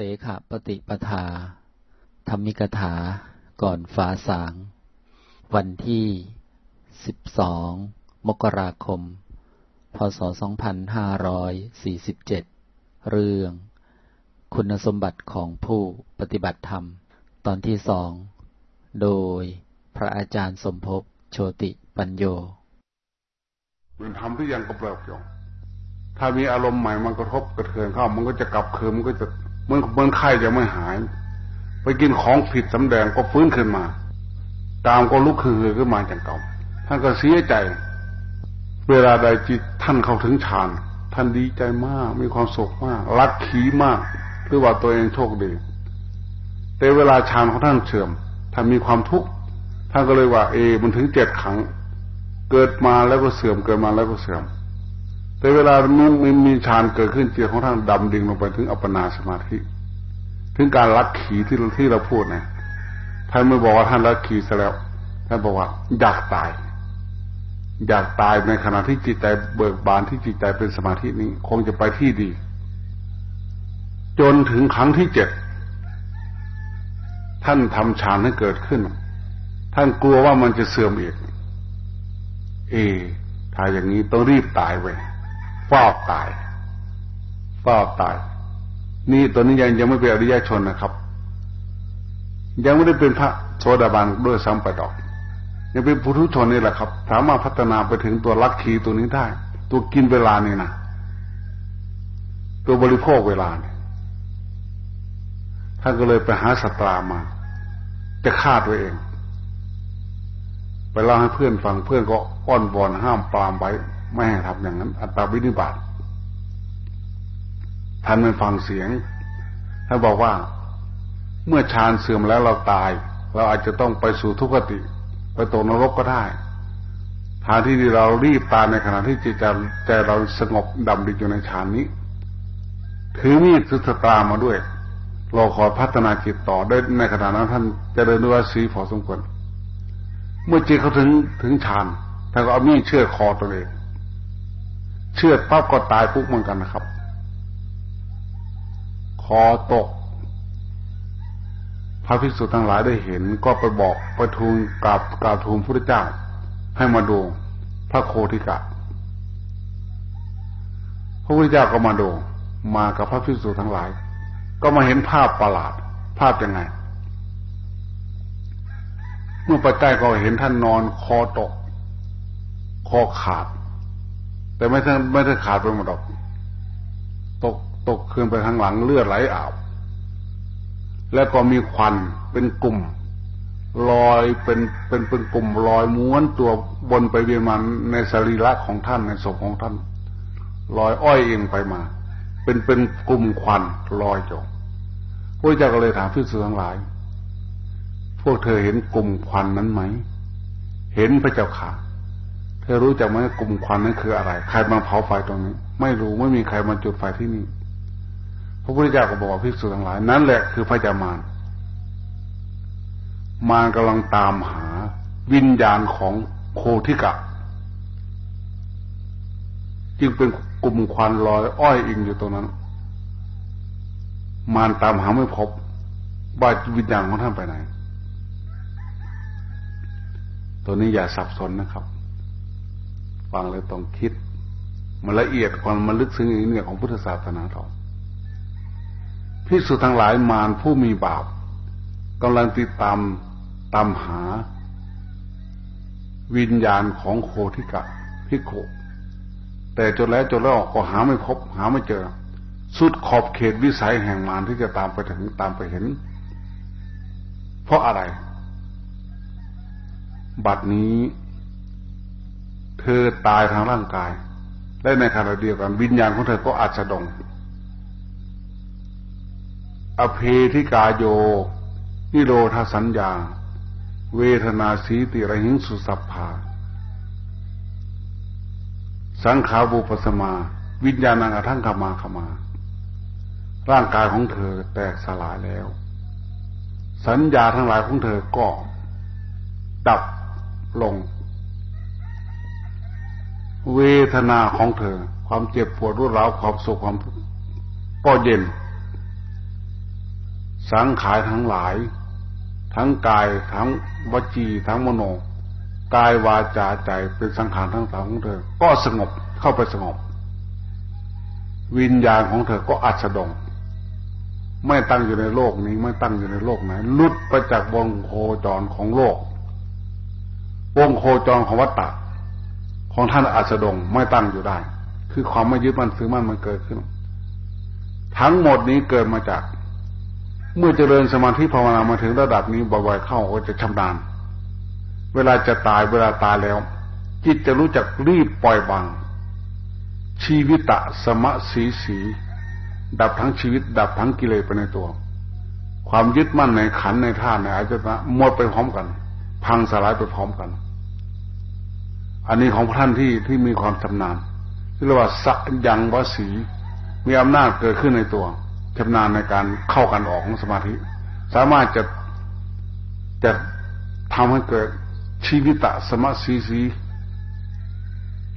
เสขปฏิปทา ธรรมิกถา ก่อนฟ้าสาง วันที่ 12 มกราคม พศ 2547 เรื่อง คุณสมบัติของผู้ปฏิบัติธรรม ตอนที่สอง โดยพระอาจารย์สมภพโชติปัญโยมันทำที่ยังกระเปล่าเกี่ยวถ้ามีอารมณ์ใหม่มันกระทบกระเทือนเข้า มันก็จะกลับคืนมันก็จะ มือนเหมือนไข้จะไม่หาย ไปกินของผิดสำแดงก็ฟื้นขึ้นมา ตามก็ลุกขึ้นเหือขึ้นมาจากเก่าท่านก็เสียใจ เวลาใดจิตท่านเข้าถึงฌานท่านดีใจมาก มีความสุขมากรักขีมากหรือว่าตัวเองโชคดีแต่เวลาฌานของท่านเสื่อมท่านมีความทุกข์ท่านก็เลยว่า เอ มันถึงเจ็ดครั้ง เกิดมาแล้วก็เสื่อมเกิดมาแล้วก็เสื่อม แต่เวลามันมีฌานเกิดขึ้นจิตของท่านดำดิ่งลงไปถึงอัปปนาสมาธิ ถึงการรักขีที่ที่เราพูดนะท่านไม่บอกว่าท่านรักขีซะแล้วท่านบอกว่าอยากตาย อยากตายในขณะที่จิตใจเบิกบานที่จิตใจเป็นสมาธินี้ คงจะไปที่ดี จนถึงครั้งที่เจ็ดท่านทำฌานให้เกิดขึ้น ท่านกลัวว่ามันจะเสื่อมอีก เอถ้าอย่างนี้ต้องรีบตายไป ฟอกตายฟอกตาย นี่ตัวนี้ยังยังไม่เป็นอริยชนนะครับ ยังไม่ได้เป็นพระโสดาบันด้วยซ้ำไปดอก ยังเป็นปุถุชนนี่แหละครับ สามารถพัฒนาไปถึงตัวลักขีตัวนี้ได้ ตัวกินเวลานี่นะตัวบริโภคเวลาเนี่ยท่านก็เลยไปหาสตรามา จะฆ่าตัวเอง ไปเล่าให้เพื่อนฟังเพื่อนก็อ้อนวอนห้ามปรามไว้ ไม่ให้ทำอย่างนั้น อัตตาวินิบาตท่านไม่ฟังเสียงท่านบอกว่า เมื่อฌานเสื่อมแล้วเราตาย เราอาจจะต้องไปสู่ทุกขติ ไปตกนรกก็ได้ทางที่เรารีบตายในขณะที่จิตใจใจเราสงบดำดิ่งอยู่ในฌานนี้ ถือมีดสุตตามาด้วยเราขอพัฒนาจิตต่อได้ในขณะนั้นท่านจะเดินด้วยสีพอสมควรเมื่อจิตเขาถึงถึงฌานท่านก็เอามีดเชือดคอตัวเอง เชือดปั๊บก็ตายปุ๊บเหมือนกันนะครับ คอตก พระภิกษุทั้งหลายได้เห็น ก็ไปบอกไปทูลกราบกราบทูลพระเจ้า ให้มาดู พระโคติกะ พระพุทธเจ้าก็มาดูมากับพระภิกษุทั้งหลาย ก็มาเห็นภาพประหลาด ภาพยังไง เมื่อไปใกล้ก็เห็นท่านนอนคอตก คอขาด แต่ไม่ท่านไม่ได้ขาดไปหมดดอก ตกตกขึ้นไปข้างหลังเลือดไหลอาบแล้วก็มีควันเป็นกลุ่มลอยเป็นเป็นเป็นกลุ่มลอยม้วนตัวบนไปเวียนมาในสรีระของท่านในศพของท่านลอยอ้อยเองไปมา เป็นเป็นกลุ่มควันลอยจงพระเจ้าก็เลยถามพิสุทั้งหลาย พวกเธอเห็นกลุ่มควันนั้นไหม เห็นพระเจ้าค่ะ ธอรู้จักไหมกลุ่มควันนั้นคืออะไร ใครมาเผาไฟตรงนี้ ไม่รู้ไม่มีใครมาจุดไฟที่นี่ พระพุทธเจ้าก็บอกพิสุทั้งหลาย นั่นแหละคือพระจามารมารกำลังตามหาวิญญาณของโคทิกะ จึงเป็นกลุ่มควันลอย อ้อยอิงอยู่ตรงนั้น มารตามหาไม่พบว่าวิญญาณของท่านไปไหน ตัวนี้อย่าสับสนนะครับ ฟังแล้วต้องคิด มันละเอียดความมันลึกซึ้งอย่างนี้ของพุทธศาสนาเราพิสุทั้งหลายมารผู้มีบาปกำลังติดตามตามหา วิญญาณของโคทิกะพิโคแต่จนแล้วจนแล้วก็หาไม่พบ หาไม่เจอ สุดขอบเขตวิสัยแห่งมารที่จะตามไปถึงตามไปเห็น เพราะอะไร บัดนี้ เธอตายทางร่างกาย และในขณะเดียวกัน วิญญาณของเธอก็อาจจะดงอเพธิกาโย นิโรธาสัญญา เวทนาสีติระหิงสุสัพพา สังขาบุปสมา วิญญาณังอทั้งขมาขมา ร่างกายของเธอแตกสลายแล้ว สัญญาทั้งหลายของเธอก็ดับลง เวทนาของเธอ ความเจ็บปวดรุนแรงความสุขความก็เย็น สังขารทั้งหลาย ทั้งกายทั้งวจีทั้งมโนกายวาจาใจเป็นสังขารทั้งสามของเธอ ก็สงบเข้าไปสงบ วิญญาณของเธอก็อัศดง ไม่ตั้งอยู่ในโลกนี้ ไม่ตั้งอยู่ในโลกไหนลุดไปจากวงโคจรของโลกวงโคจรของวัฏฏะ ของท่านอัศดงไม่ตั้งอยู่ได้ คือความไม่ยึดมั่นถือมั่นมันเกิดขึ้น ทั้งหมดนี้เกิดมาจาก เมื่อเจริญสมาธิภาวนามาถึงระดับนี้บ่อยๆเข้าก็จะชำนาญ เวลาจะตายเวลาตายแล้ว จิตจะรู้จักรีบปล่อยวาง ชีวิตะสมะสีสีดับทั้งชีวิต ดับทั้งกิเลสไปในตัว ความยึดมั่นในขันในท่านในอาจจะหมดไปพร้อมกัน พังสลายไปพร้อมกัน อันนี้ของท่านที่ที่มีความชำนาญที่เรียกว่าสักยังวสี มีอำนาจเกิดขึ้นในตัวชำนาญในการเข้ากันออกของสมาธิ สามารถจะจะทำให้เกิดชีวิตะสมัสีสี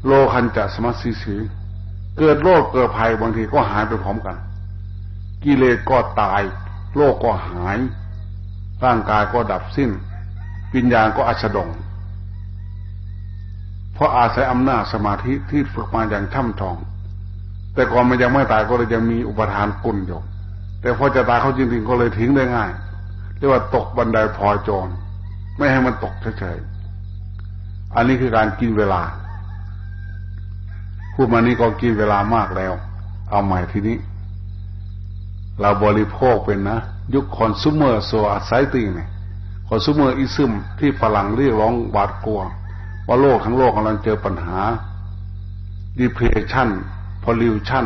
โลคันจะสมัสีสีเกิดโรคเกิดภัยบางทีก็หายไปพร้อมกัน กิเลสก็ตายโลกก็หาย ร่างกายก็ดับสิ้น วิญญาณก็อัฉดง ราะอาศัยอำนาจสมาธิที่ฝึกมาอย่างช่ำชอง แต่ก่อนมันยังไม่ตายก็เลยยังมีอุปทานกุลอยู่แต่พอจะตายเขาจริงๆก็เลยทิ้งได้ง่าย เรียกว่าตกบันไดพลอยโจรไม่ให้มันตกเฉยๆ อันนี้คือการกินเวลาพูดมานี้ก็กินเวลามากแล้ว เอาใหม่ทีนี้ เราบริโภคเป็นนะ ยุคคอน sumer so a c i e t y เนี่ยคอน sumer ism ที่ฝรั่งเรียกร้องหวาดกลัว ว่าโลกทั้งโลกกำลังเจอปัญหา depression pollution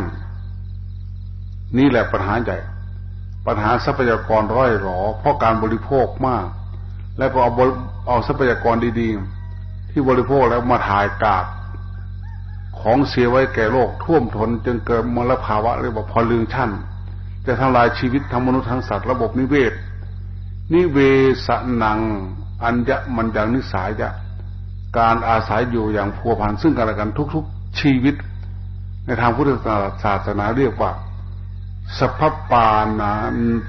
นี่แหละปัญหาใหญ่ ปัญหาทรัพยากรร้อยหรอ เพราะการบริโภคมาก แล้วก็เอาเอาทรัพยากรดีๆ ที่บริโภคแล้วมาถ่ายกาดของเสียไว้แก่โลกท่วมทนจึงเกิดมลภาวะเรียกว่าพอลืงชั่นจะทำลายชีวิตทั้งมนุษย์ทั้งสัตว์ระบบนิเวศ นิเวศนัง อัญญะมันย่างนิสัยะ การอาศัยอยู่อย่างพัวพันซึ่งกันและกันทุกๆชีวิต ในทางพุทธศาสนาเรียกว่าสัพปานา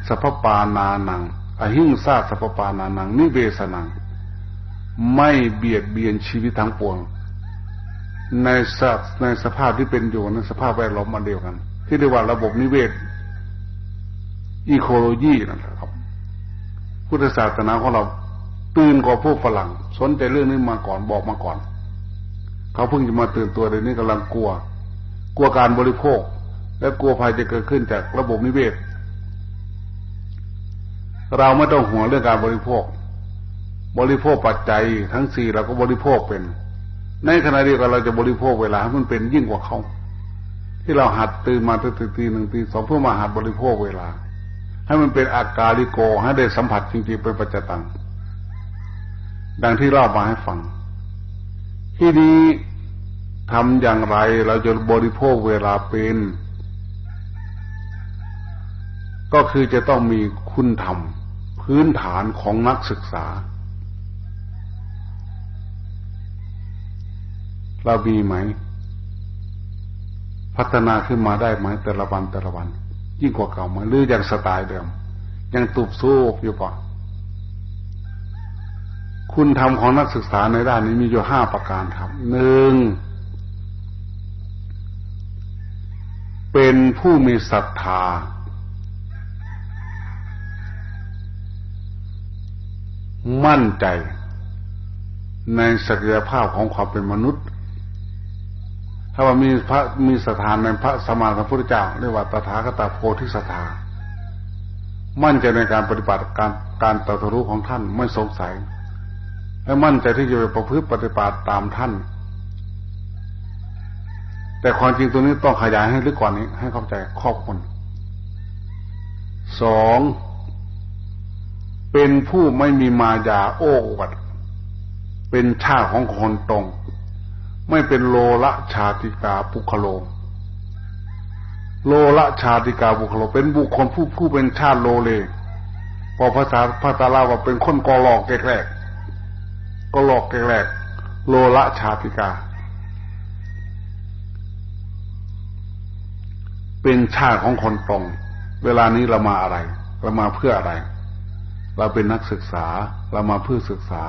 สัพปานานัง อหิงซาสัพปานานัง นิเวสนัง ไม่เบียดเบียนชีวิตทั้งปวง ในสในสภาพที่เป็นอยู่ในสภาพแวดล้อมมันเดียวกัน ที่เรียกว่าระบบนิเวศ อีโคโลยีนั่นแหละครับ พุทธศาสนาของเราตื่นกว่าพวกฝรั่ง สนใจเรื่องนี้มาก่อนบอกมาก่อน เขาเพิ่งจะมาตื่นตัวเดี๋ยวนี้กำลังกลัว กลัวการบริโภค และกลัวภัยจะเกิดขึ้นจากระบบนิเวศ เราไม่ต้องห่วงเรื่องการบริโภค บริโภคปัจจัยทั้งสี่เราก็บริโภคเป็น ในขณะเดียวกันเราจะบริโภคเวลาให้มันเป็นยิ่งกว่าเขาที่เราหัดตื่นมาตื่นตีหนึ่งตีสองเพื่อมาหัดบริโภคเวลา ให้มันเป็นอาการลิโกให้ได้สัมผัสจริงๆเป็นปัจจตัง ดังที่เล่ามาให้ฟัง ที่นี้ทำอย่างไรเราจะบริโภคเวลาเป็น ก็คือจะต้องมีคุณธรรม พื้นฐานของนักศึกษา เรามีไหม พัฒนาขึ้นมาได้ไหมแต่ละวันแต่ละวัน ยิ่งกว่าเก่าไหมหรือยังสไตล์เดิม ยังตุบสู้อยู่ปะ คุณธรรมของนักศึกษาในด้านนี้มีอยู่ห้าประการครับหนึ่งเป็นผู้มีศรัทธา มั่นใจ ในศักยภาพของความเป็นมนุษย์ ถ้าว่ามีพระมีสถานในพระสมมาสัมพุทธเจ้าเรียกว่าตถาคตโพธิสถา มั่นใจในการปฏิบัติการการตรัสรู้ของท่านไม่สงสัย และมั่นใจที่จะประพฤติปฏิบัติตามท่าน แต่ความจริงตัวนี้ต้องขยายให้ลึกกว่านี้ ให้เข้าใจครอบคนสองเป็นผู้ไม่มีมายาโอ้อวดเป็นชาติของคนตรง ไม่เป็นโลละชาติกาปุคโล โลละชาติกาบุคโล เป็นบุคคลผู้ผู้เป็นชาติโลเลพอภาษาพระตาลาว่าเป็นคนกอหลอกแกแรก ก็หลอกแกแรกโลละชาติกา เป็นชาติของคนตรง เวลานี้เรามาอะไร เรามาเพื่ออะไร เราเป็นนักศึกษา เรามาเพื่อศึกษา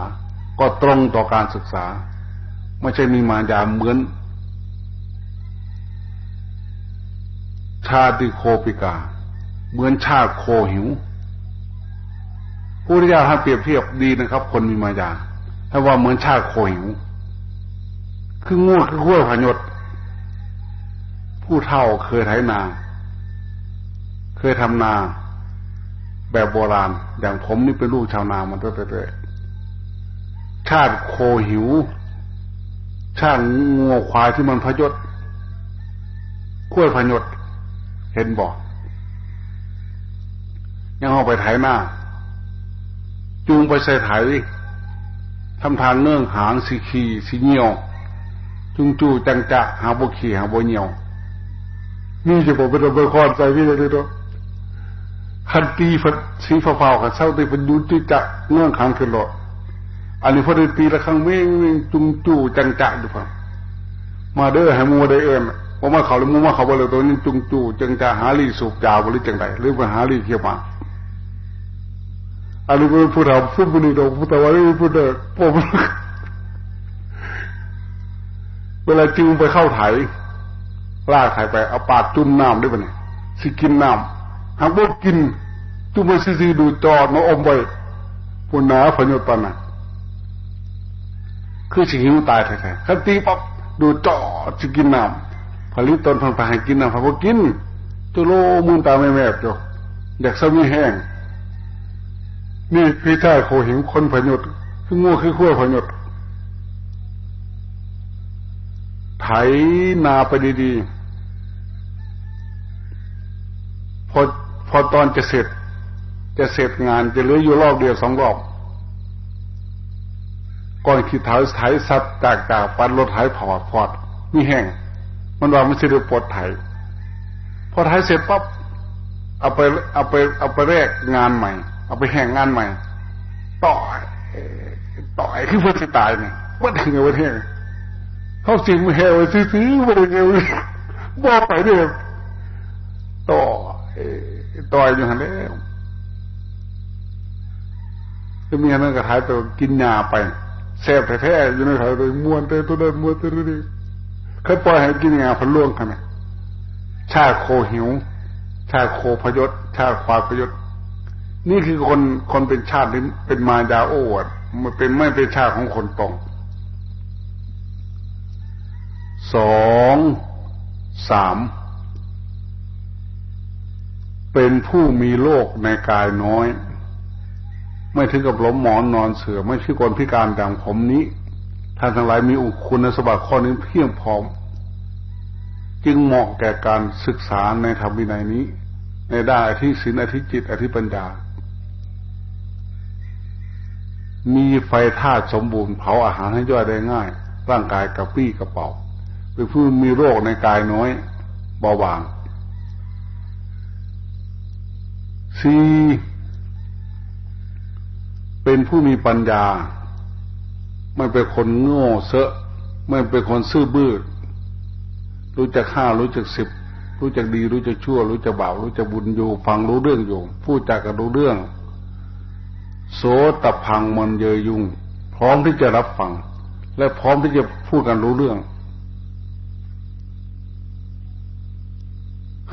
ก็ตรงต่อการศึกษา ไม่ใช่มีมายาเหมือน ชาติโคปิกา เหมือนชาติโคหิวผู้ที่จะท่านเปรียบเทียบดีนะครับ คนมีมายา ถ้าว่าเหมือนชาโคหิว คืองูคือขั้วพยศผู้เท่าเคยไถนา เคยทำนา แบบโบราณ อย่างผมนี่เป็นลูกชาวนามาตั้งแต่ชาติโคหิว ชาติงัวควายที่มันพยศขั้วพยศเห็นบอกยังเอาไปไถนาจูงไปใส่ไถ ทำทางเนื่องหางสีขีสีเหี่ยว จุงจูจังจะหาบกขี่หาบเหี่ยวนี่จะบอกเป็นระเบิดคอนใจพี่เลยตัวคันตีฟัดสีฟ้าๆกันเศร้าตีเป็นยุติจะเงื่อนขังขึ้นหลอดอันนี้พอได้ตีละครั้งเม่งเม่งจุงจูจังจะดูฟังมาเด้อให้มัวได้เอิญว่ามาเขาหรือมัวมาเขาบ่เลยตัวนี้จุงจูจังจะหาลีสูบยาวหรือจังไรหรือมาหาลีเที่ยวมา อันนี้เป็นผู้ทำผู้บุญดอกผู้ตะวันนี้ผู้เด็กผมเวลาจึงไปเข้าไถลากไถไปเอาปากจุ่มน้ำได้ปะเนี่ยสิกินน้ำหากบ่กินจุ่มไปซีดูจอดมาอมไปปุ่นหนาพญตอนน่ะคือสิหิวตายแท้ๆคันตีปั๊บดูจอดสิกินน้ำผลิตตนพันไปให้กินน้ำพอกินตัวโลมือตาไม่แมบจ้ะอยากสมีแห้ง นี่พี่ายโคหิวคนพญดคืองูคือขั้วพญดไถนาไปดีๆ พอพอตอนจะเสร็จ จะเสร็จงานจะเหลืออยู่รอบเดียวสองรอบ ก่อนขีดเท้าไถสัตว์จากจากปันรถไถพอดพอดมีแห้ง มันว่ามันจะได้ปวดไถ พอไถเสร็จปั๊บเอาไปเอาไปเอาไปแรกงานใหม่ เอาไปแห่งงานใหม่ ต่อยต่อยคือเพื่อจะตายเนี่ยว่าถึงเอาไว้เท่เขาจริงไม่แหวซื้อๆไม่ได้เงี้บอกไปเนี่ยต่อต่อยอยู่หันแล้วจะมีอะไรกระถายตัวกินยาไปแซ่บแท้ๆอยู่ในถ่ายตัวม้วนเตตัวเดินม้วนเตตัวนี้เขาปล่อยให้กินยาพันล่วงขนาดชาโคหิว ชาโคพยศ ชาควาพยศ นี่คือคนคนเป็นชาติเป็นมายาโอดมันเป็นไม่เป็นชาติของคนตรงสองสามเป็นผู้มีโรคในกายน้อย ไม่ถึงกับล้มหมอนนอนเสือไม่ใช่คนพิการดังผมนี้ท่านทั้งหลายมีอุคุณสมบัติข้อนี้เพียงพร้อม จึงเหมาะแก่การศึกษาในธรรมวินัยนี้ ในด้านอธิศีลอธิจิต อธิปัญญา มีไฟธาตุสมบูรณ์เผาอาหารให้ย่อยได้ง่าย ร่างกายกระปี้กระเป๋าเป็นผู้มีโรคในกายน้อยเบาบางสี่เป็นผู้มีปัญญา ไม่เป็นคนโง่เซอะ ไม่เป็นคนซื่อบื้อรู้จักห้ารู้จักสิบรู้จักดี รู้จักชั่ว รู้จักบาปรู้จักบุญอยู่ ฟังรู้เรื่องอยู่พูดจากกันรู้เรื่อง โสตพังมันเยยยุงพร้อมที่จะรับฟัง และพร้อมที่จะพูดกันรู้เรื่อง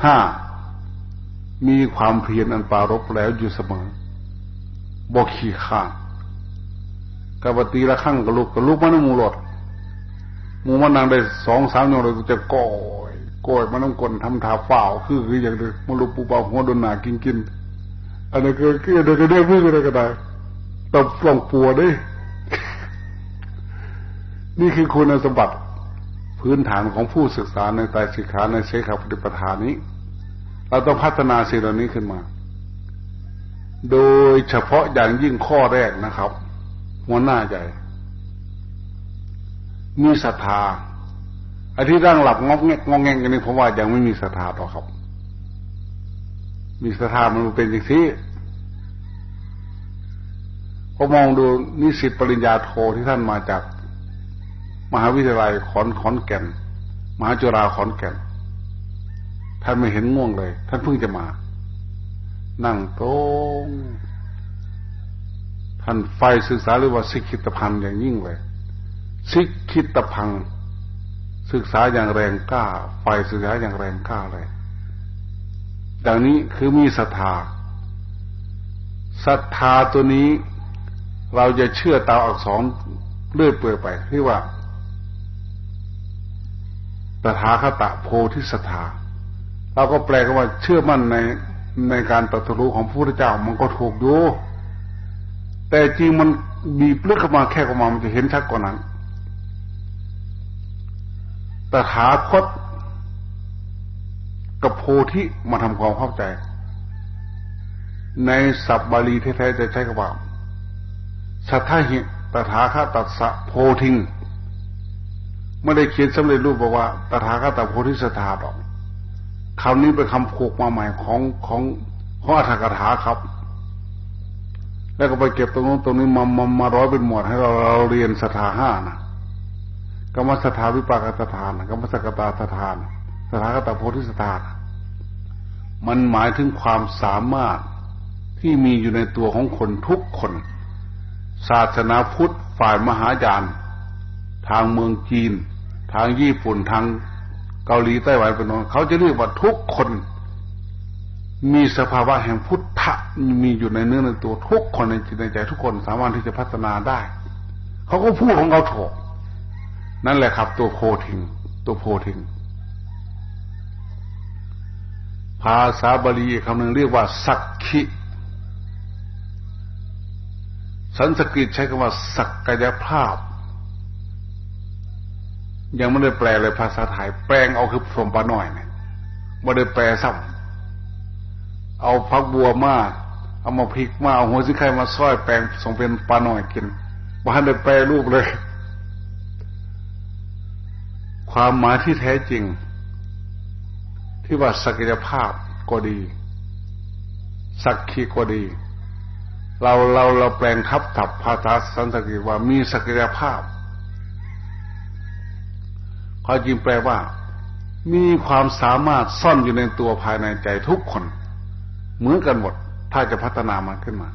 ห้ามีความเพียรอันปารบแล้วอยู่เสมอบอกขี่ข้างกบตีละข้างกับลูกกับลูกมันมูหลดมูมันนางได้สองสามอย่างเลยจะก่อยก่อยมันต้องกลนทำทาฝ่าวคือคืออย่างเดียวมันลูกปูเปาหัวโดนหนากินกิน อันนี้ก็คือเด็กก็ได้พึ่งอะไรก็ได้ตบลงปัวด้วยนี่คือคุณสมบัติพื้นฐานของผู้ศึกษาในใจสิกขาในเสขาปฏิปทานนี้ เราต้องพัฒนาสิ่งเหล่านี้ขึ้นมา โดยเฉพาะอย่างยิ่งข้อแรกนะครับ หัวหน้าใจ มีศรัทธาไอ้ที่ร่างหลับงอกแงกงอกแงกกันนี่ผมว่ายังไม่มีศรัทธาต่อครับ มีศรัทธามันเป็นอย่างที่พอมองดูนิสิตปริญญาโทที่ท่านมาจาก มหาวิทยาลัยขอนขอนแก่น มหาจุฬาขอนแก่น ท่านไม่เห็นง่วงเลย ท่านเพิ่งจะมา นั่งตรงท่านไฟศึกษาหรือว่าสิกิตพังอย่างยิ่งเลยสิกิตพัง ศึกษาอย่างแรงกล้า ไฟศึกษาอย่างแรงกล้าเลย ดังนี้คือมีศรัทธาศรัทธาตัวนี้เราจะเชื่อตาอักษรเลื่อยเปื่อยไปที่ว่าตถาคตโพธิสถาเราก็แปลกันว่าเชื่อมั่นในในการตรัสรู้ของพระพุทธเจ้ามันก็ถูกอยู่แต่จริงมันบีบลึกเข้ามาแค่เข้ามามันจะเห็นชัดกว่านั้นตถาคต กับโพธิมาทำความเข้าใจ ในสับบาลีแท้ๆจะใช้คำว่าสัทธาหิตถาคตัสสะโพธิงไม่ได้เขียนสำเร็จรูปบอกว่าตถาคตโพธิสถาดอกคำนี้เป็นคำผูกมาใหม่ของของของอัฏฐกถาครับ แล้วก็ไปเก็บตรงนู้นตรงนี้มามามาร้อยเป็นหมวดให้เราเราเรียนสถาห้านะกรรมสถาวิปากสถานกรรมสกตาสถานสถาคตโพธิสถาน มันหมายถึงความสามารถที่มีอยู่ในตัวของคนทุกคน ศาสนาพุทธฝ่ายมหายาน ทางเมืองจีน ทางญี่ปุ่นทางเกาหลีไต้หวันเป็นต้นเขาจะเรียกว่าทุกคน มีสภาวะแห่งพุทธะมีอยู่ในเนื้อในตัวทุกคนในจิตในใจทุกคนสามารถที่จะพัฒนาได้ เขาก็พูดของเขาถูกนั่นแหละครับ ตัวโพธิงตัวโพธิง ภาษาบาลีคำหนึ่งเรียกว่า สักขิสันสกฤตใช้คำว่าสักกายภาพ ยังไม่ได้แปลเลยภาษาไทยแปลงเอาคือสมปาหน่อยเนี่ยไม่ได้แปลซ้ำเอาพักบัวมาเอามาพริกมาเอาหัวซิไข่มาซ้อยแปลงส่งเป็นปลาหน่อยกินบ้านได้แปลรูปเลย ความหมายที่แท้จริง ที่ว่าศักยภาพก็ดี สักขีก็ดี เราเราเราแปลงทับทับภาษาสันสกฤตว่ามีศักยภาพความจริงแปลว่า มีความสามารถซ่อนอยู่ในตัวภายในใจทุกคน เหมือนกันหมด ถ้าจะพัฒนามันขึ้นมา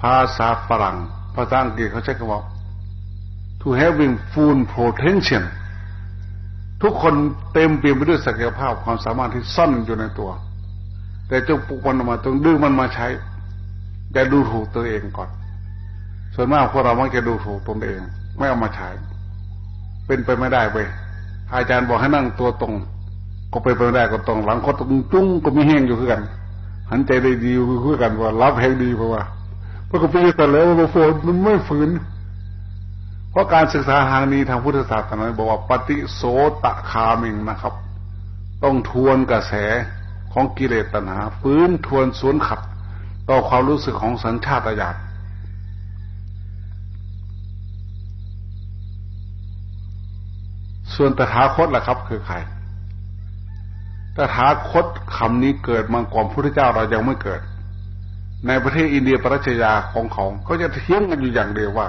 ภาษาฝรั่ง ภาษาอังกฤษเขาใช้คำว่า to having full potential ทุกคนเต็มเปี่ยมไปด้วยศักยภาพความสามารถที่ซ่อนอยู่ในตัว แต่จงปลุกมันออกมาต้องดื้อมันมาใช้อย่าดูถูกตัวเองก่อน ส่วนมากพวกเรามักจะดูถูกตนเอง ไม่เอามาใช้ เป็นไปไม่ได้เว้ยอาจารย์บอกให้นั่งตัวตรง ก็เป็นไปไม่ได้ก็ตรงหลังคดตรงจุ้งก็มีแห้งอยู่คือกัน หันใจได้ดีคือกันว่า รับแห้งดีเพราะว่าเพราะก็เป็นแต่แล้วว่าโฟนมันไม่ฝืน เพราะการศึกษาทางนี้ทางพุทธศาสนาบอกว่าปฏิโสตะคามิงนะครับ ต้องทวนกระแสของกิเลสตัณหาฟื้นทวนสวนขัด ต่อความรู้สึกของสัญชาตญาณส่วนตถาคตล่ะครับ คือใครตถาคตคำนี้เกิดมาก่อนพระพุทธเจ้าเรายังไม่เกิด ในประเทศอินเดียปรัชญาของเขาก็จะเทียงกันอยู่อย่างเดียวว่า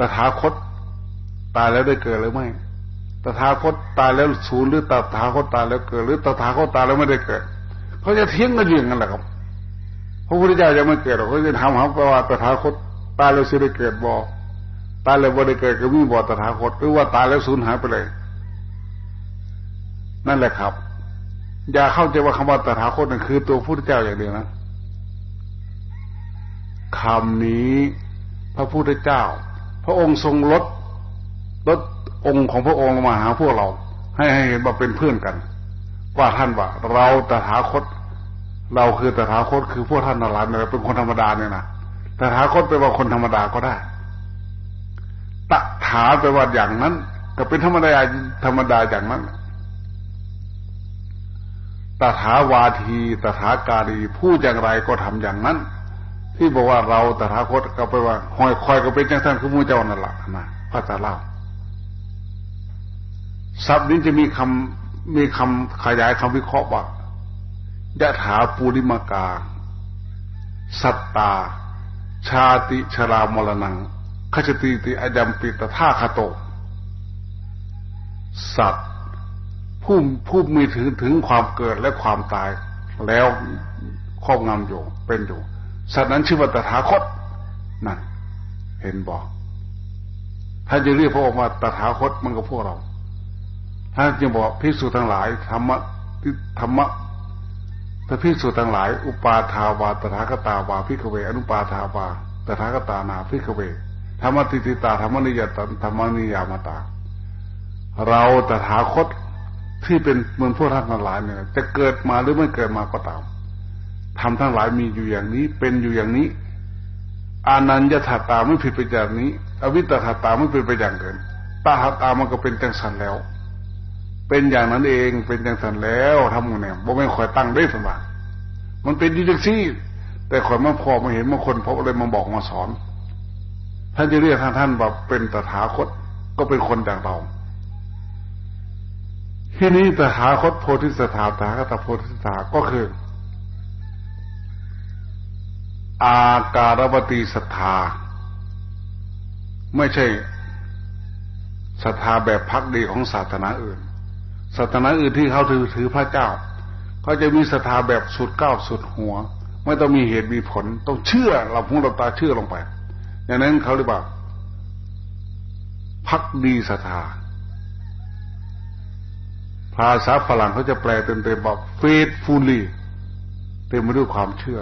ตถาคต ตายแล้วได้เกิดหรือไม่ ตถาคตตายแล้วศูนย์หรือตถาคตตายแล้วเกิด หรือตถาคตตายแล้วไม่ได้เกิดเขาจะเทียงกันอยู่อย่างนั้นแหละครับพระพุทธเจ้ายังไม่เกิดหรอกเขาจะทำหาว่าตถาคต ตายแล้วจะได้เกิดบอตายแล้วบ่ได้เกิดก็มีบ่ตถาคต หรือว่าตายแล้วสูญหายไปเลย นั่นแหละครับ อย่าเข้าใจว่าคำว่าตถาคตนั่นคือ ตัวพระพุทธเจ้าอย่างเดียวนะคำนี้พระพุทธเจ้า พระองค์ทรงลดลดองค์ของพระองค์มาหาพวกเรา ให้ให้เห็นว่าเป็นเพื่อนกัน ว่าท่านว่า เราตถาคต เราคือตถาคตคือพวกท่านนรานเนี่ยเป็นคนธรรมดาเนี่ยนะตถาคตเป็นว่าคนธรรมดาก็ได้ตถาแปลว่าอย่างนั้น ก็เป็นธรรมดาธรรมดาอย่างนั้นตถาวาที ตถาการีพูดอย่างไรก็ทำอย่างนั้น ที่บอกว่าเราตถาคตก็ไปว่าหอยคอยก็เป็นอย่างท่านคือมูเจ้านั่นแหละนะพระจาเล่าศัพท์นี้จะมีคำมีคำขยายคำวิเคราะห์ว่ายะถาปูริมากา สัตตา ชาติชรามรณังขจติติอดัมปิตท่าคาโต สัตว์ผู้ผู้มีถึงถึงความเกิดและความตาย แล้วครอบงำอยู่เป็นอยู่ สัตว์นั้นชื่อว่าตถาคตนั่นเห็นบอกถ้านจะเรียกพระองค์ว่าตถาคตมันก็พวกเราถ้านจะบอกพิสูจทั้งหลายธรรมะธรรมะถ้าพิสูจทั้งหลาย อุปาทาวาตถาคตาวาพิกเว อนุปาทาวาตถาคตานาพิกเวธรรมติติตาธรรมนิยตธรรมนิยามตา เราตถาคตที่เป็นเหมือนพวกท่านทั้งหลายเนี่ยจะเกิดมาหรือไม่เกิดมาก็ตาม ทำทั้งหลายมีอยู่อย่างนี้ เป็นอยู่อย่างนี้ อานันยถาตาไม่ผิดไปจากนี้ อวิตถาตาไม่เป็นไปอย่างเกินตาหาตามันก็เป็นจังสันแล้ว เป็นอย่างนั้นเองเป็นจังสันแล้วทำไงเนี่ยบ่ไม่คอยตั้งได้สมบัติมันเป็นดีจังซี่แต่คอยมาพอมาเห็นบาคนพบเลยมาบอกมาสอน ท่านจะเรียกท่านท่านแบบเป็นตถาคตก็เป็นคนอย่างเราที่นี้ตถาคตโพธิสถาตถาคตโพธิสถาก็คือ อาการวตีศรัทธา ไม่ใช่ศรัทธาแบบพักดีของศาสนาอื่น ศาสนาอื่นที่เขาถือถือพระเจ้าเขาจะมีศรัทธาแบบสุดก้าวสุดหัว ไม่ต้องมีเหตุมีผล ต้องเชื่อเราพุงเราตาเชื่อลงไป อย่างนั้นเขาเรียกว่าพักดีศรัทธาภาษาฝรั่งเขาจะแปลเต็มๆบอก faithfully เต็มไปด้วยความเชื่อ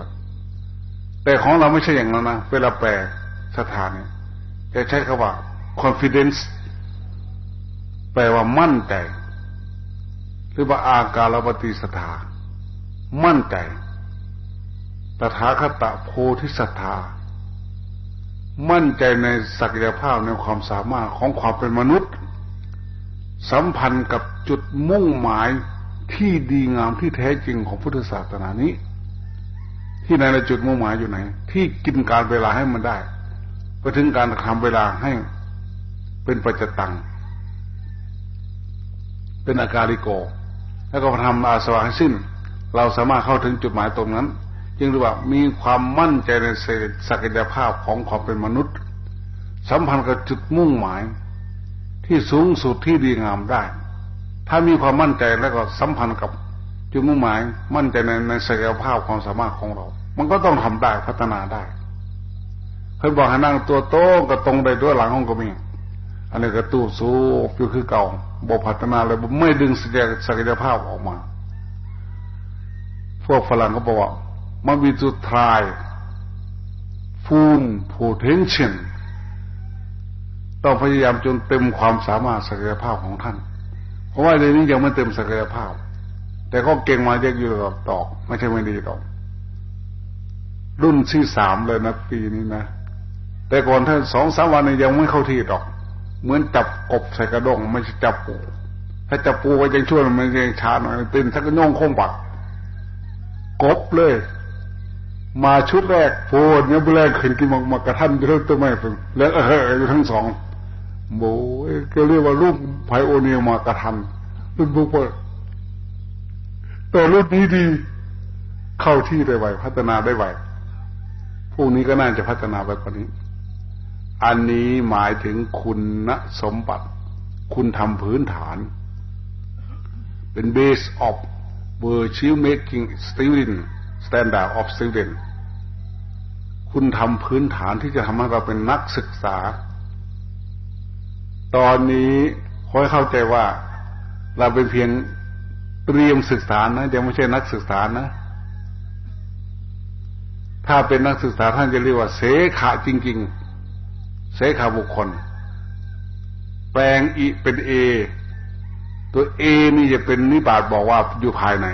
แต่ของเราไม่ใช่อย่างนั้นนะเวลาแปลสถานเนี่ยจะใช้คำว่า confidence แปลว่ามั่นใจ หรือว่าอาการปฏิสถา มั่นใจตถาคตโพธิสัทธามั่นใจในศักยภาพในความสามารถของความเป็นมนุษย์ สัมพันธ์กับจุดมุ่งหมายที่ดีงามที่แท้จริงของพุทธศาสนานี้ ที่ในจุดมุ่งหมายอยู่ไหน ที่กินการเวลาให้มันได้ไปถึงการทำเวลาให้เป็นปัจจตัง เป็นอาการิโก แล้วก็ทำอาสวะให้สิ้น เราสามารถเข้าถึงจุดหมายตรงนั้น จึงเรียกว่ามีความมั่นใจในศักยภาพของความเป็นมนุษย์ สัมพันธ์กับจุดมุ่งหมาย ที่สูงสุดที่ดีงามได้ ถ้ามีความมั่นใจแล้วก็สัมพันธ์กับจุดมุ่งหมาย มั่นใจในในศักยภาพความสามารถของเรา มันก็ต้องทำได้พัฒนาได้เพื่นบอกให้นั่งตัวโตก็ตรงไปด้วยหลังห้องก็มีอันนี้ก็ตู้สูบอยู่คือเก่าบกพัฒนาเลยไม่ดึงศักยภาพออกมา พวกฝรั่งก็บอกว่ามันมีจุดทาย full potential ต้องพยายามจนเต็มความสามารถศักยภาพของท่าน เพราะว่าในนี้ยังไม่เต็มศักยภาพ แต่ก็เก่งมาเยอะอยู่กับตอก ไม่ใช่ไม่ดีตอก รุ่นที่สามเลยนะปีนี้นะ แต่ก่อนท่านสองสามวันนี้ยังไม่เข้าที่ตอก เหมือนจับกบใส่กระดงไม่ใช่จับปู ถ้าจับปูก็ยังช่วยมันยังช้าหน่อยตื่นสักก็โยงคงปักกบเลย มาชุดแรกโฟนเนี่ยบุแรกขึ้นกินมากกระทันเริ่มต้นไม่ฝึงแล้วเอออยู่ทั้งสองโบก็เรียกว่ารุ่นไพโอเนียมากระทันรุ่นพวกแต่รุ่นนี้ดี เข้าที่ได้ไวพัฒนาได้ไว พวกนี้ก็น่าจะพัฒนาไปกว่านี้ อันนี้หมายถึงคุณสมบัติ คุณทำพื้นฐาน เป็น base of virtue making student standard of student คุณทำพื้นฐานที่จะทำให้เราเป็นนักศึกษา ตอนนี้คอยเข้าใจว่า เราเป็นเพียงเตรียมศึกษานะยังไม่ใช่นักศึกษานะ ถ้าเป็นนักศึกษาท่านจะเรียกว่าเสขะจริง ๆ เสขาบุคคล แปลงอีเป็นเอ ตัวเอนี่จะเป็นนิบาตบอกว่าอยู่ภายใน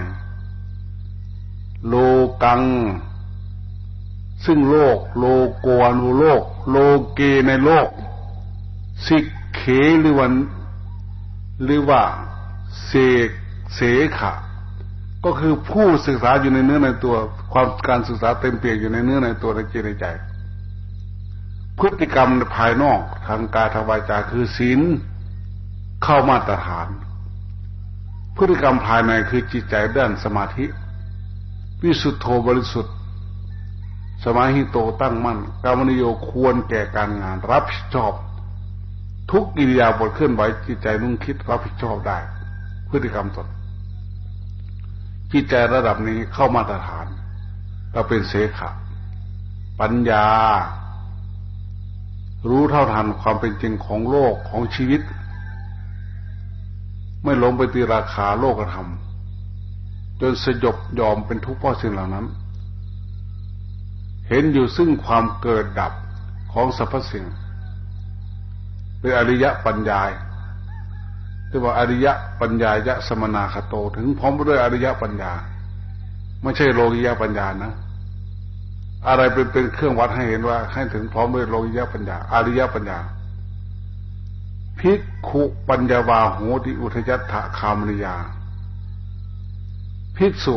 โลกัง ซึ่งโลก โลโกนุโลก โลเกในโลก สิกเขหรือวันหรือว่าเสกเสขะ ก็คือผู้ศึกษาอยู่ในเนื้อในตัว ความการศึกษาเต็มเปี่ยมอยู่ในเนื้อในตัวในจิตในใจ พฤติกรรมภายนอกทางกายทางวาจาคือศีลเข้ามาตรฐาน พฤติกรรมภายในคือจิตใจด้านสมาธิ วิสุทธโธบริสุทธิ์สมาหิโตตั้งมั่นกามนิโยควรแก่การงานรับผิดชอบ ทุกกิริยาบทเคลื่อนไหวจิตใจนุ่งคิดรับผิดชอบได้ พฤติกรรมตน จิตใจระดับนี้เข้ามาตรฐาน เราเป็นเสขะปัญญา รู้เท่าทันความเป็นจริงของโลกของชีวิต ไม่หลงไปตีราคาโลกธรรมจนสยบยอมเป็นทุกข์เพราะสิ่งเหล่านั้น เห็นอยู่ซึ่งความเกิดดับของสรรพสิ่งเป็นอริยะปัญญา ที่ว่าอริยะปัญญายะสมนาคโต ถึงพร้อมด้วยอริยะปัญญา ไม่ใช่โลกิยะปัญญานะ อะไรเป็นเป็นเครื่องวัดให้เห็นว่า ให้ถึงพร้อมด้วยโลกิยะปัญญา อริยะปัญญาภิกขุปัญญาวาโหติอุทยัตถะคามริยา ภิกษุ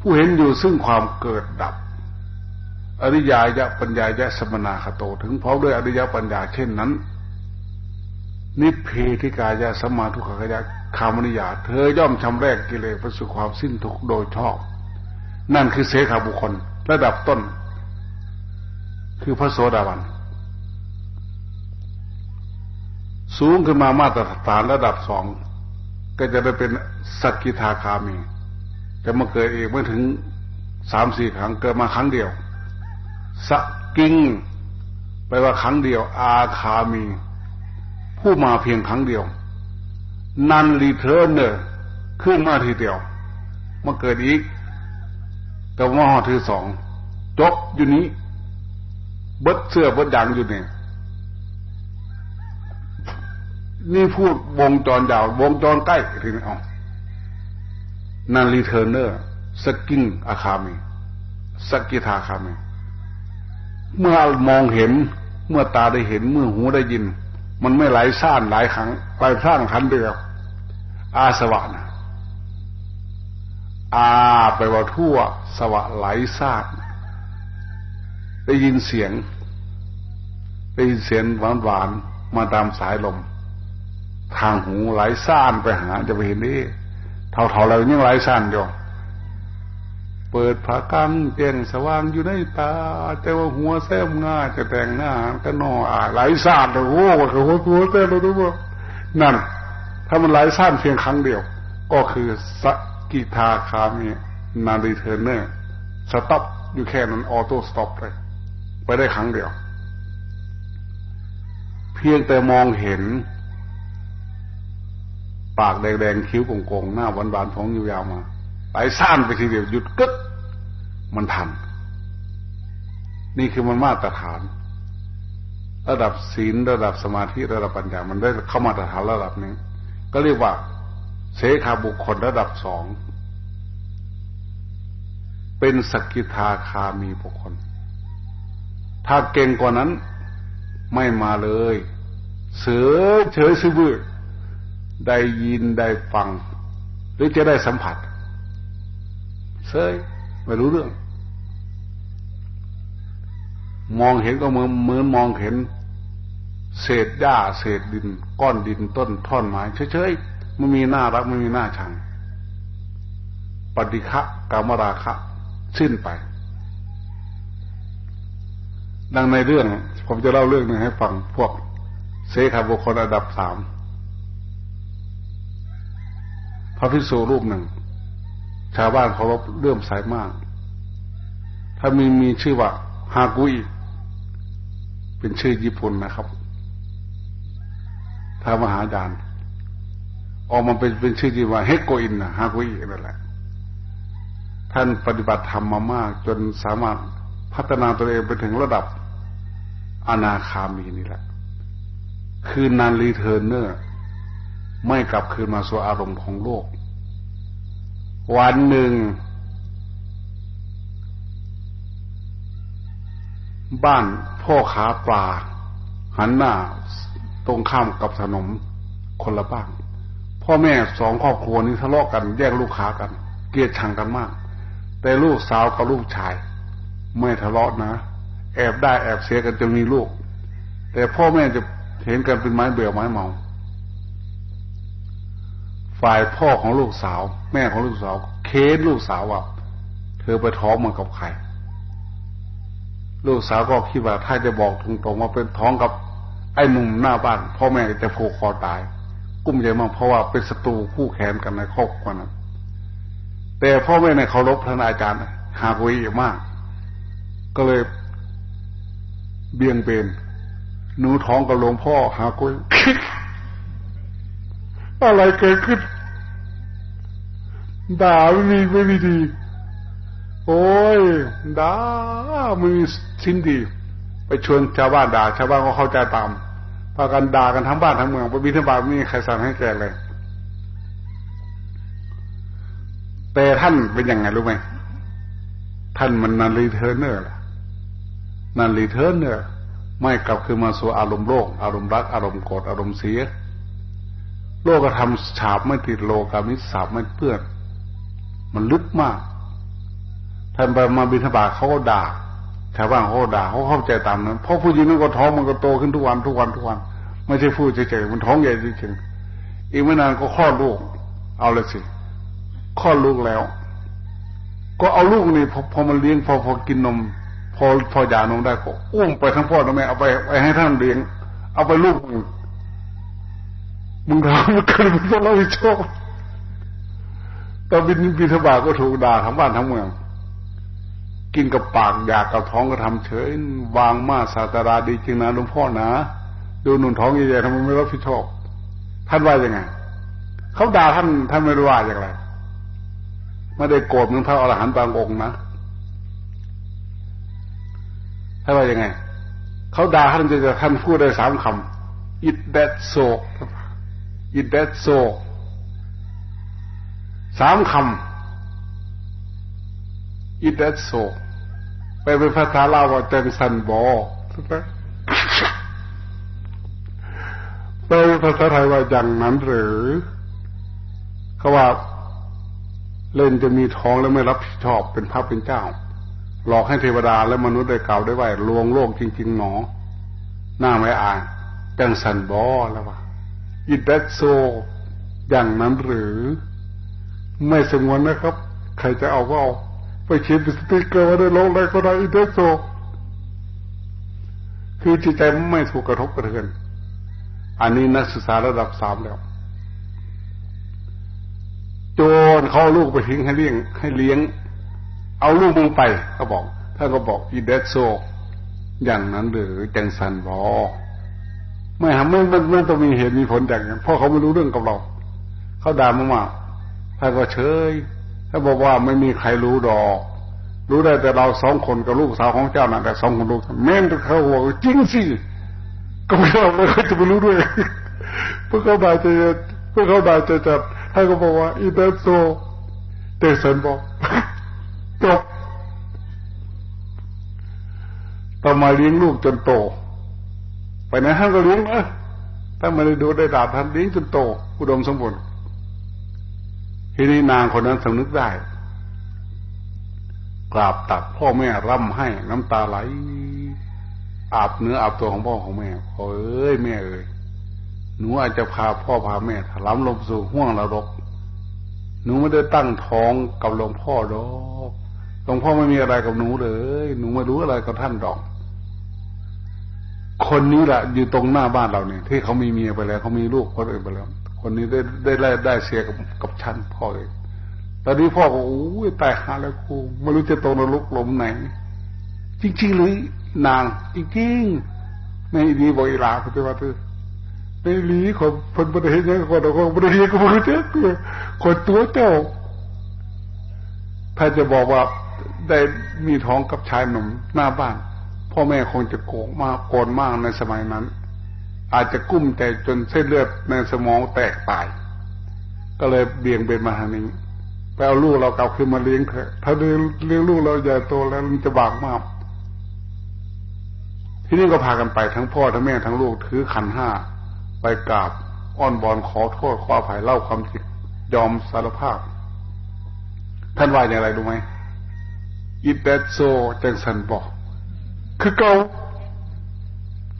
ผู้เห็นอยู่ซึ่งความเกิดดับ อริยายะปัญญายะสมนาคโต ถึงพร้อมด้วยอริยปัญญาเช่นนั้น นิเพธิกายะสมาทุกขายะคามนิยาเธอย่อมชำแรกกิเลสไปสู่ความสิ้นทุกโดยชอบ นั่นคือเสขาบุคคล ระดับต้น คือพระโสดาบัน สูงขึ้นมามาตรฐานระดับสอง ก็จะได้เป็นสักกิทาคามี จะมาเกิดอีกไม่ถึงสามสี่ครั้งเกิดมาครั้งเดียวสกิงแปลว่าครั้งเดียว อาคามี ผู้มาเพียงครั้งเดียว non-returner ขึ้นมาทีเดียวมาเกิดอีกกับว่าหอถือสองจบอยู่นี้เบิดเสื้อเบิดดังอยู่เนี่ยนี่พูดวงจรยาว วงจรใกล้ทีนี้เอานันรีเทิร์นเนอร์สกิงอาคามีสกิทาคามีเมื่อมองเห็น เมื่อตาได้เห็น เมื่อหูได้ยิน มันไม่ไหลซ่านหลายครั้งไปสร้างขันเดียวอาสวะนะอาไปว่าทั่วสวะไหลซ่านได้ยินเสียง ได้ยินเสียงหวานหวานมาตามสายลม ทางหูไหลซ่านไปหาจะไปเห็นนี่เท่าๆเรายังไหลซ่านอยู่ เปิดผากังแจ้งสว่างอยู่ในตา แต่ว่าหัวแซมง่าจะแต่งหน้าก็นออ่าไหลซาดโอ้โหหัวหัวแซมเราดูว่านั่น ถ้ามันไหลซ่านเพียงครั้งเดียว ก็คือสกิทาคามี non-returner stop อยู่แค่นั้น auto stop เลยไปได้ครั้งเดียว เพียงแต่มองเห็น ปากแดงๆคิ้วโกงๆหน้าหวานๆท้องยาวๆมา ไหลซ่านไปทีเดียวหยุดกึกมันทัน นี่คือมันมาตรฐาน ระดับศีลระดับสมาธิระดับปัญญา มันได้เข้ามาตรฐานระดับนี้ก็เรียกว่าเสขาบุคคลระดับสอง เป็นสกิทาคามีบุคคล ถ้าเก่งกว่านั้นไม่มาเลย เสือเฉยซื่อได้ยินได้ฟัง หรือจะได้สัมผัส เซยไม่รู้เรื่อง มองเห็นก็เหมือนเหมือนมองเห็น เศษหญ้าเศษดิน ก้อนดินต้นท่อนไม้เฉยๆไม่มีหน้ารักไม่มีหน้าชัง ปฏิฆะกามราคะ สิ้นไป ดังในเรื่อง ผมจะเล่าเรื่องหนึ่งให้ฟังพวกเสขาบุคคลระดับสามพระภิกษุรูปหนึ่ง ชาวบ้านเคารพเลื่อมใสมาก ถ้ามีมีชื่อว่าฮากุอินเป็นชื่อญี่ปุ่นนะครับถ้ามหาจารย์ออกมาเป็นเป็นชื่อที่ว่าเฮโกอินนะฮากุอินนั่นแหละ ท่านปฏิบัติธรรมมามาก จนสามารถพัฒนาตัวเองไปถึงระดับอนาคามีนี่แหละ คือ non-returner ไม่กลับคืนมาสู่อารมณ์ของโลก วันหนึ่ง บ้านพ่อขาปลาหันหน้าตรงข้ามกับถนนคนละบ้านพ่อแม่สองครอบครัวนี้ทะเลาะกันแย่งลูกค้ากัน เกลียดชังกันมาก แต่ลูกสาวกับลูกชาย ไม่ทะเลาะนะ แอบได้แอบเสียกันจนมีลูก แต่พ่อแม่จะเห็นกันเป็นไม้เบื่อไม้เมา ฝ่ายพ่อของลูกสาว แม่ของลูกสาว เค้นลูกสาวว่าเธอไปท้องมันกับใคร ลูกสาวก็คิดว่าถ้าจะบอกตรงๆว่าเป็นท้องกับไอ้หนุ่มหน้าบ้านพ่อแม่จะผูกคอตาย กุ้มใจมากเพราะว่าเป็นศัตรูคู่แข่งกันในครอบครัวนั้นแต่พ่อแม่ในเคารพท่านอาจารย์หาคุยมาก ก็เลยเบี่ยงเบนหนูท้องกับหลวงพ่อหาคุยอะไรเกิดขึ้น ด่าไม่มีไม่มีดี โอ้ยด่าไม่มีสิ้นดี ไปชวนชาวบ้านด่าชาวบ้านก็เข้าใจตามพากันด่ากันทั้งบ้านทั้งเมืองไปบิณฑบาตไม่มีใครสั่งให้แกเลย แต่ท่านเป็นยังไงรู้ไหมท่านมัน non-returner non-returner ไม่กลับคืนมาสู่อารมณ์โลก อารมณ์รัก อารมณ์โกรธอารมณ์เสีย โลกธรรมฉาบไม่ติดโลกามิสอาบไม่เปื้อน มันลึกมากท่านไปมาบิณฑบาตเขาก็ด่าชาวบ้านเขาด่าเขาเข้าใจตามนั้นเพราะผู้หญิงนั้นก็ท้องมันก็โตขึ้นทุกวันทุกวันทุกวัน ไม่ใช่พูดเฉยๆมันท้องใหญ่จริงๆอีกไม่นานก็คลอดลูก เอาเลยสิคลอดลูกแล้ว ก็เอาลูกนี่พอพอมันเลี้ยงพอพอกินนม พอพอหย่านมได้ก็อุ้มไปทั้งพ่อทั้งแม่เอาไปไปให้ท่านเลี้ยง เอาไปลูกมึงมึงทำมันเกินมึงต้องรับผิดชอบ ตอนบินบินทบาทก็ถูกด่าทั้งบ้านทั้งเมือง กินกับปากอยากกับท้องก็ทำเฉยวางมาศาตราดีจริงนะหลวงพ่อนะดูหนุนท้องใหญ่ๆทำไมไม่รับผิดชอบท่านว่ายังไงเขาด่าท่านท่านไม่รู้ว่าอย่างไรไม่ได้โกรธเหมือนพระอรหันต์บางองค์นะท่านว่ายังไงเขาด่าท่านจะท่านพูดได้สามคำ it that so it that so สามคำ it that so ไปเป็นภาษาลาวว่าจังสันบอไปเป็นภาษาไทยว่าอย่างนั้นหรือเขาว่าเล่นจะมีท้องแล้วไม่รับผิดชอบเป็นพระเป็นเจ้า หลอกให้เทวดาและมนุษย์ได้กล่าวได้ว่าลวงโลกจริง ๆ หนอ หน้าไม่อ่านจังสันบอแล้วว่าอิดเดโซอย่างนั้นหรือ ไม่สงวนนะครับ ใครจะเอาก็เอา ไปเขียนเป็นสติกเกอร์ว่าได้ลงได้ก็ได้ is that so คือจิตใจไม่ถูกกระทบกระเทือน อันนี้นักศึกษาระดับสามแล้วโจรเขาลูกไปทิ้งให้เลี้ยง ให้เลี้ยง เอาลูกมึงไปเขาบอกท่านก็บอก is that so อย่างนั้นหรือจังสันบอไม่ทำไม่ไม่ไม่ต้องมีเหตุมีผลอย่างนั้นเพราะเขาไม่รู้เรื่องกับเรา เขาด่ามากๆ ท่านก็เฉยถ้าบอกว่าไม่มีใครรู้ดอก รู้ได้แต่เราสองคนกับลูกสาวของเจ้าน่ะแต่สองคนลูกแม่นเขาบอกจริงสิก็ไม่เราไม่เคยจะไปรู้ด้วยเพื่อเขาได้จะเพื่อเขาได้จะจับท่านก็บอกว่าอีเดโซเตสันบอกจบต่อมาเลี้ยงลูกจนโต ไปไหนท่านก็เลี้ยงนะถ้าไม่ได้ดูได้ด่าท่านเลี้ยงจนโตอุดมสมบูรณ์ ทีนี้นางคนนั้นสำนึกได้กราบตักพ่อแม่ร่ำให้น้ำตาไหล อาบเนื้ออาบตัวของพ่อของแม่โอ้ยแม่เอ้ยหนูอาจจะพาพ่อพาแม่ถลำลงสู่ห่วงระรกหนูไม่ได้ตั้งท้องกับหลวงพ่อดอกหลวงพ่อไม่มีอะไรกับหนูเลยหนูไม่รู้อะไรกับท่านดอก คนนี้แหละอยู่ตรงหน้าบ้านเราเนี่ย ที่เขามีเมียไปแล้วเขามีลูกคนอื่นไปแล้ว คนนี้ได้ได้ได้ได้เสียกับกับฉันพ่อเองตอนนี้พ่อก็โอ้ยตายหาแล้วกูไม่รู้จะตรงนรกลมไหน จริงๆเลยนาง จริงๆในดีบอกอีลาพุทธวาคือในลีของคนประเทศนี้คนของประเทศก็ไม่รู้จักคนตัวเจ้าถ้าจะบอกว่าได้มีท้องกับชายหนุ่มหน้าบ้าน พ่อแม่คงจะโกงมากโกนมากในสมัยนั้น อาจจะกุ้มใจจนเส้นเลือดในสมองแตกตาย ก็เลยเบี่ยงเบนมาทางนี้ไปเอาลูกเรากลับขึ้นมาเลี้ยงเถอะถ้าเลี้ยงลูกเราใหญ่โตแล้วมันจะบากมาก ที่นี่ก็พากันไปทั้งพ่อทั้งแม่ทั้งลูกถือขันห้าไปกราบอ้อนบอนขอโทษขออภัยเล่าความจริงยอมสารภาพ ท่านว่าอย่างไรรู้ไหมอิตเดโซจังสันบอก คือเกา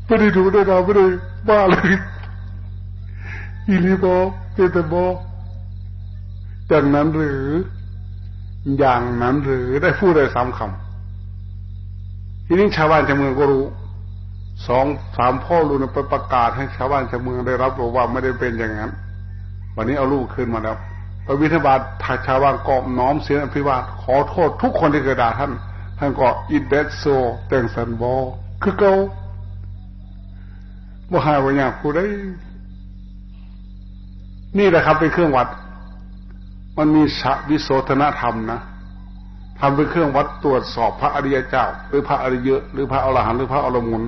ไม่ได้ดูได้ดาไม่ได้บ้าเลยอีลีบอเจตบออย่างนั้นหรือ อย่างนั้นหรือได้พูดได้สามคำทีนี้ชาวบ้านชาวเมืองก็รู้สองสามพ่อรู้นะไปประกาศให้ชาวบ้านชาวเมืองได้รับรู้ว่าไม่ได้เป็นอย่างนั้น วันนี้เอาลูกขึ้นมาแล้วพระวิทบาททาชาวบ้างกอมน้อมเสียงอภิวาทขอโทษทุกคนที่เคยด่าท่าน ท่านก็อินเดสโซแต่งสันบอคือเกา บ่หายว่าอยากผู้ได้นี่แหละครับเป็นเครื่องวัด มันมีสวิโสธนธรรมนะทำเป็นเครื่องวัดตรวจสอบพระอริยเจ้า หรือพระอริยะหรือพระอรหันต์หรือพระอรมุน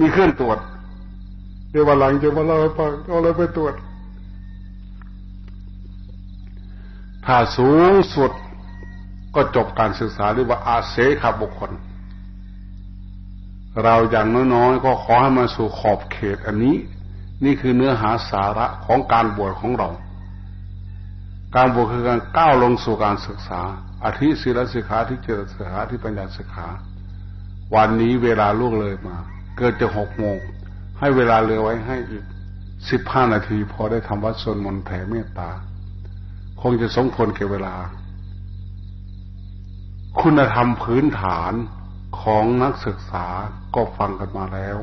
มีเครื่องตรวจ เดี๋ยววันหลังจะมาเล่าให้ฟังเอาอะไรไปตรวจ ถ้าสูงสุดก็จบการศึกษาหรือว่าอาเสขบุคคล เราอย่างน้อยๆ ก็ขอให้มาสู่ขอบเขตอันนี้ นี่คือเนื้อหาสาระของการบวชของเรา การบวชคือการก้าวลงสู่การศึกษาอธิศีลสิกขาที่เจริญสิกขาที่ปัญญาสิกขา วันนี้เวลาล่วงเลยมา เกิดจะหกโมง ให้เวลาเหลือไว้ให้อีกสิบห้านาที พอได้ทำวัดสวดมนต์แผ่เมตตา คงจะสมควรเก็บเวลา คุณธรรมพื้นฐาน ของนักศึกษาก็ฟังกันมาแล้ว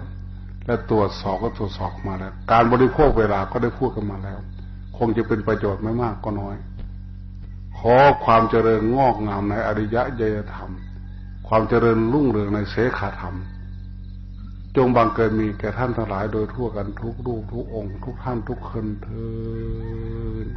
และตรวจสอบก็ตรวจสอบมาแล้ว การบริโภคเวลาก็ได้พูดกันมาแล้ว คงจะเป็นประโยชน์ไม่มากก็น้อย ขอความเจริญงอกงามในอริยะเยธรรม ความเจริญรุ่งเรืองในเสขาธรรม จงบังเกิดมีแก่ท่านทั้งหลายโดยทั่วกันทุกรูปทุกองค์ ทุกท่านทุกคนเถิด